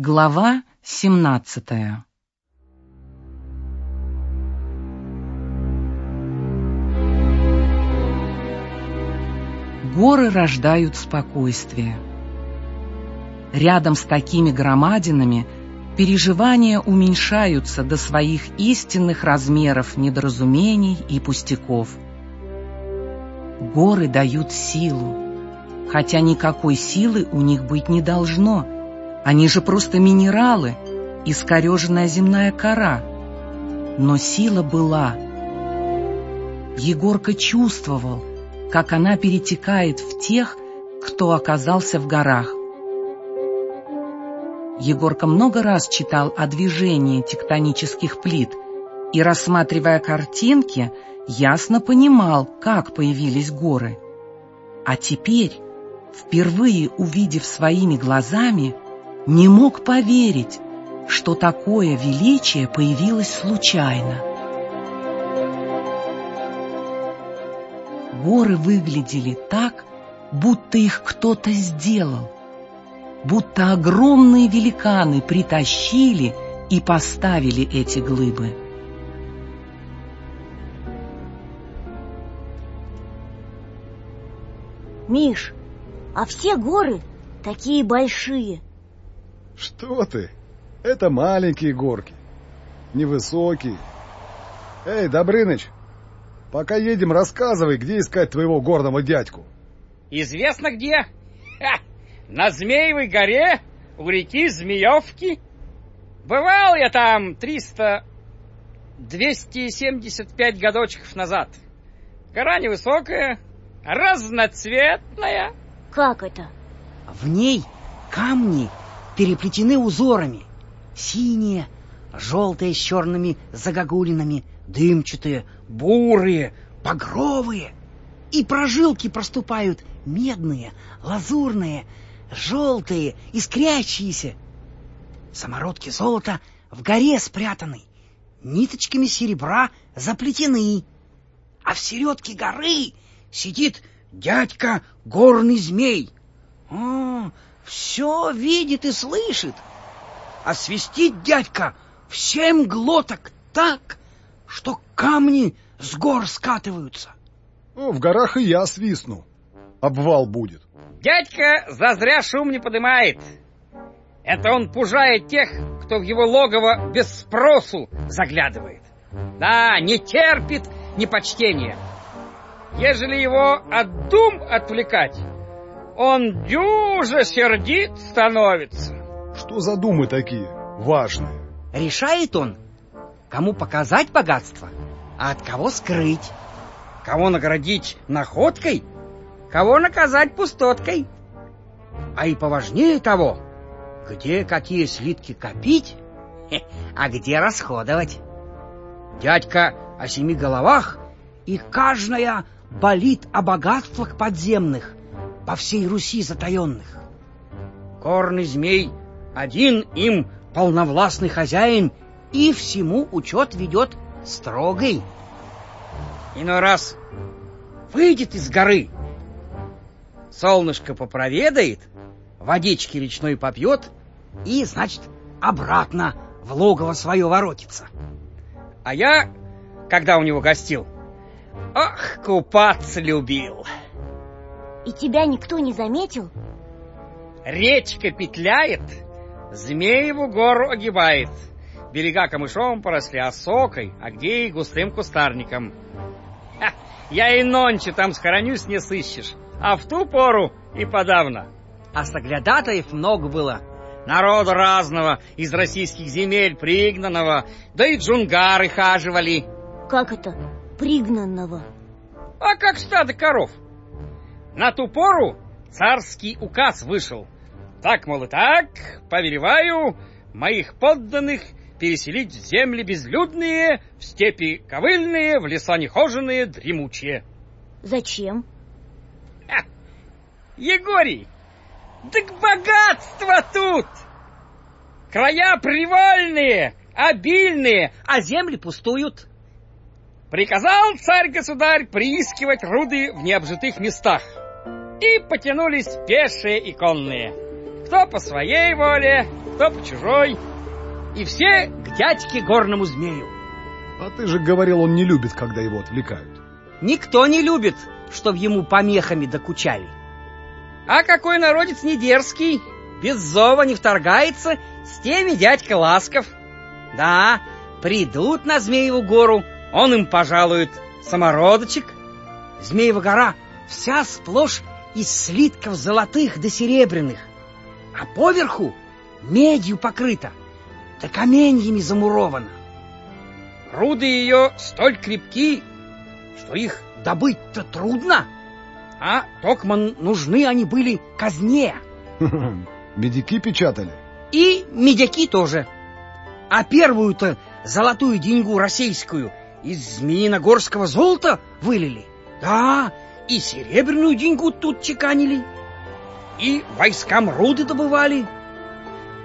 Глава 17 Горы рождают спокойствие. Рядом с такими громадинами переживания уменьшаются до своих истинных размеров недоразумений и пустяков. Горы дают силу, хотя никакой силы у них быть не должно – они же просто минералы, искореженная земная кора. Но сила была. Егорка чувствовал, как она перетекает в тех, кто оказался в горах. Егорка много раз читал о движении тектонических плит и, рассматривая картинки, ясно понимал, как появились горы. А теперь, впервые увидев своими глазами, не мог поверить, что такое величие появилось случайно. Горы выглядели так, будто их кто-то сделал, будто огромные великаны притащили и поставили эти глыбы. Миш, а все горы такие большие. Что ты? Это маленькие горки. Невысокие. Эй, Добрыныч, пока едем, рассказывай, где искать твоего горного дядьку. Известно где. Ха! На Змеевой горе, у реки Змеевки. Бывал я там 300... 275 годочков назад. Гора невысокая, разноцветная. Как это? В ней камни переплетены узорами. Синие, желтые с черными загогулинами, дымчатые, бурые, багровые. И прожилки проступают медные, лазурные, желтые, искрящиеся. Самородки золота в горе спрятаны, ниточками серебра заплетены. А в середке горы сидит дядька горный змей. О, все видит и слышит. А свистит дядька в семь глоток так, что камни с гор скатываются. Ну, в горах и я свистну. Обвал будет. Дядька зазря шум не поднимает. Это он пужает тех, кто в его логово без спросу заглядывает. Да, не терпит непочтения. Ежели его от дум отвлекать, он дюже сердит становится. Что за думы такие важные? Решает он, кому показать богатство, а от кого скрыть. Кого наградить находкой, кого наказать пустоткой. А и поважнее того, где какие слитки копить, а где расходовать. Дядька о семи головах, и каждая болит о богатствах подземных, по всей Руси затаенных. Корный змей один им полновластный хозяин и всему учет ведет строгий. Иной раз выйдет из горы, солнышко попроведает, водички речной попьет и, значит, обратно в логово свое воротится. А я, когда у него гостил, ах, купаться любил. И тебя никто не заметил? Речка петляет, Змееву гору огибает. Берега камышом поросли осокой, а где и густым кустарником. Ха, я и нонче там схоронюсь не сыщешь, а в ту пору и подавно. А соглядатаев много было. Народа разного, из российских земель пригнанного, да и джунгары хаживали. Как это, пригнанного? А как стадо коров. На ту пору царский указ вышел. Так, мол, и так, повелеваю моих подданных переселить в земли безлюдные, в степи ковыльные, в леса нехоженные, дремучие. Зачем? Ха! Егорий, так богатство тут! Края привольные, обильные, а земли пустуют. Приказал царь-государь приискивать руды в необжитых местах. И потянулись пешие и конные. Кто по своей воле, то по чужой. И все к дядьке горному змею. А ты же говорил, он не любит, когда его отвлекают. Никто не любит, чтоб ему помехами докучали. А какой народец не дерзкий, без зова не вторгается, с теми дядька ласков. Да, придут на Змееву гору, он им пожалует самородочек. Змеева гора вся сплошь из слитков золотых да серебряных, а поверху медью покрыта, да каменьями замурована. Руды ее столь крепки, что их добыть-то трудно, а токман нужны они были казне. Медики печатали? И медяки тоже. А первую-то золотую деньгу российскую из Змеиногорского золота вылили. Да, и серебряную деньгу тут чеканили, и войскам руды добывали.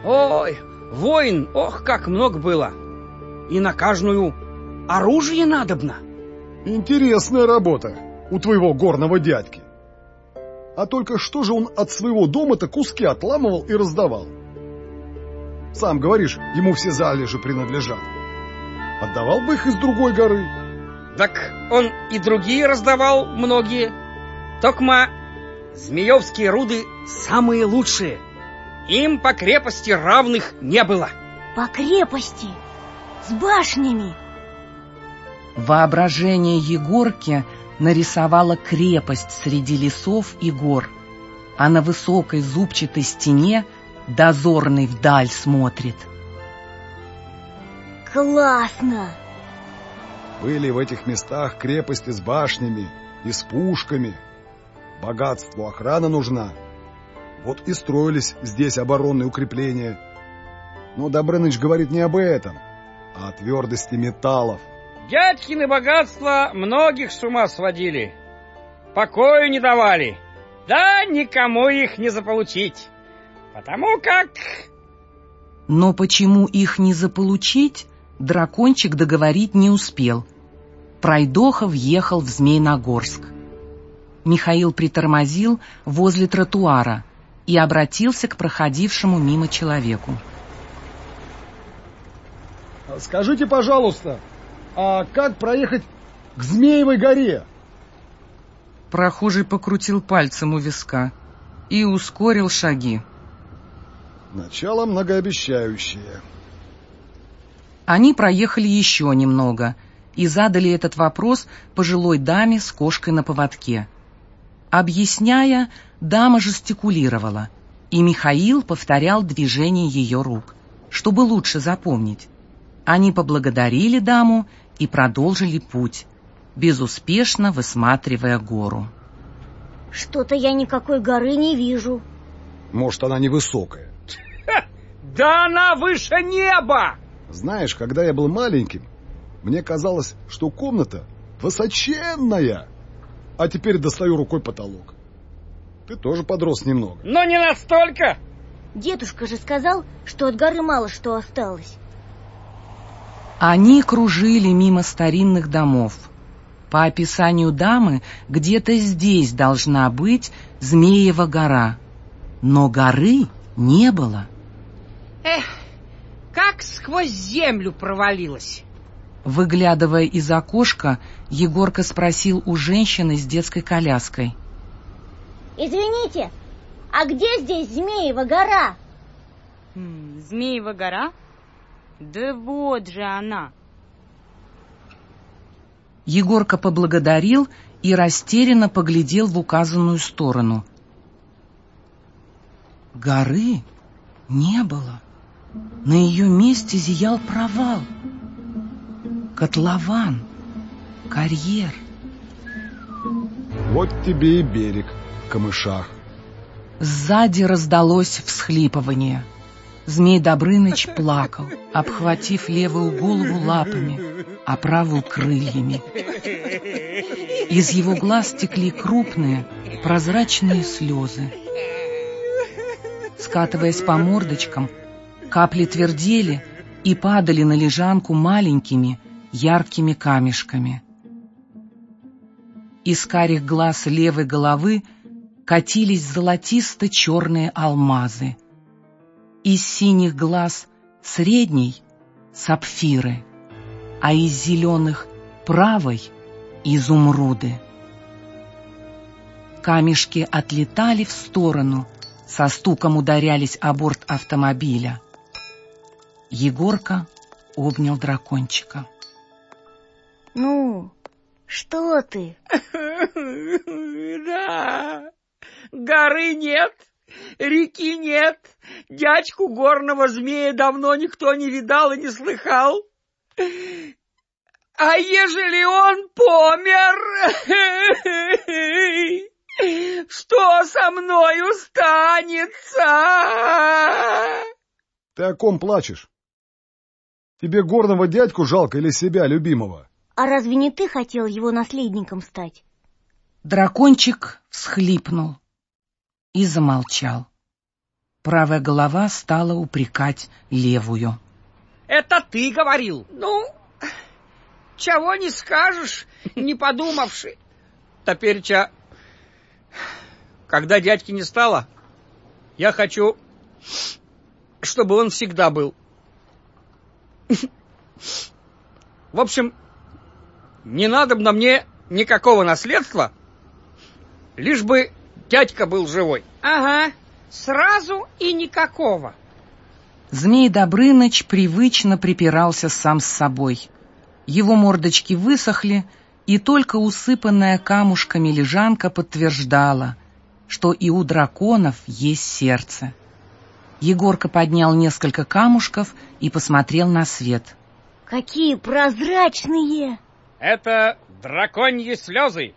Ой, воин, ох, как много было. И на каждую оружие надобно. Интересная работа у твоего горного дядьки. А только что же он от своего дома-то куски отламывал и раздавал? Сам говоришь, ему все залежи принадлежат. Отдавал бы их из другой горы. Так он и другие раздавал многие. Токма змеевские руды самые лучшие. Им по крепости равных не было. По крепости? С башнями? Воображение Егорки нарисовало крепость среди лесов и гор, а на высокой зубчатой стене дозорный вдаль смотрит. Классно! Были в этих местах крепости с башнями и с пушками. Богатству охрана нужна. Вот и строились здесь оборонные укрепления. Но Добрыныч говорит не об этом, а о твердости металлов. Дядькины богатства многих с ума сводили. Покою не давали. Да никому их не заполучить. Потому как... Но почему их не заполучить, дракончик договорить не успел. Пройдоха въехал в Змейногорск. Михаил притормозил возле тротуара и обратился к проходившему мимо человеку. «Скажите, пожалуйста, а как проехать к Змеевой горе?» Прохожий покрутил пальцем у виска и ускорил шаги. Начало многообещающее. Они проехали еще немного и задали этот вопрос пожилой даме с кошкой на поводке. Объясняя, дама жестикулировала, и Михаил повторял движение ее рук, чтобы лучше запомнить. Они поблагодарили даму и продолжили путь, безуспешно высматривая гору. Что-то я никакой горы не вижу. Может, она невысокая. Да она выше неба! Знаешь, когда я был маленьким, мне казалось, что комната высоченная, а теперь достаю рукой потолок. Ты тоже подрос немного. Но не настолько! Дедушка же сказал, что от горы мало что осталось. Они кружили мимо старинных домов. По описанию дамы, где-то здесь должна быть Змеева гора. Но горы не было. Эх, сквозь землю провалилась. Выглядывая из окошка, Егорка спросил у женщины с детской коляской. Извините, а где здесь Змеева гора? М, Змеева гора? Да вот же она. Егорка поблагодарил и растерянно поглядел в указанную сторону. Горы не было. На ее месте зиял провал. Котлован, карьер. Вот тебе и берег, камышах. Сзади раздалось всхлипывание. Змей Добрыныч плакал, обхватив левую голову лапами, а правую крыльями. Из его глаз текли крупные, прозрачные слезы. Скатываясь по мордочкам, капли твердели и падали на лежанку маленькими, яркими камешками. Из карих глаз левой головы катились золотисто-черные алмазы. Из синих глаз средний — сапфиры, а из зеленых — правой — изумруды. Камешки отлетали в сторону, со стуком ударялись о борт автомобиля. Егорка обнял дракончика. «Ну, что ты?» «Да, горы нет, реки нет, дядьку горного змея давно никто не видал и не слыхал. А ежели он помер, что со мною станется? Ты о ком плачешь? Тебе горного дядьку жалко или себя, любимого? А разве не ты хотел его наследником стать? Дракончик всхлипнул и замолчал. Правая голова стала упрекать левую. Это ты говорил. Ну, чего не скажешь, не подумавши. Теперь-ча, когда дядьки не стало, я хочу, чтобы он всегда был. В общем, не надо на мне никакого наследства, лишь бы дядька был живой. Ага, сразу и никакого. Змей Добрыныч привычно припирался сам с собой. Его мордочки высохли, и только усыпанная камушками лежанка подтверждала, что и у драконов есть сердце. Егорка поднял несколько камушков и посмотрел на свет. Какие прозрачные! Это драконьи слезы,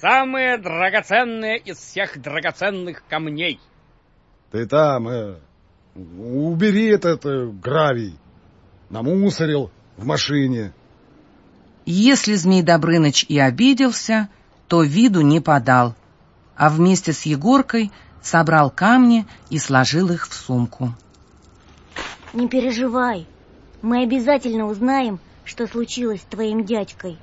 самые драгоценные из всех драгоценных камней. Ты там, э, убери этот э, гравий. Намусорил в машине. Если Змей Добрыныч и обиделся, то виду не подал, а вместе с Егоркой собрал камни и сложил их в сумку. Не переживай, мы обязательно узнаем, что случилось с твоим дядькой.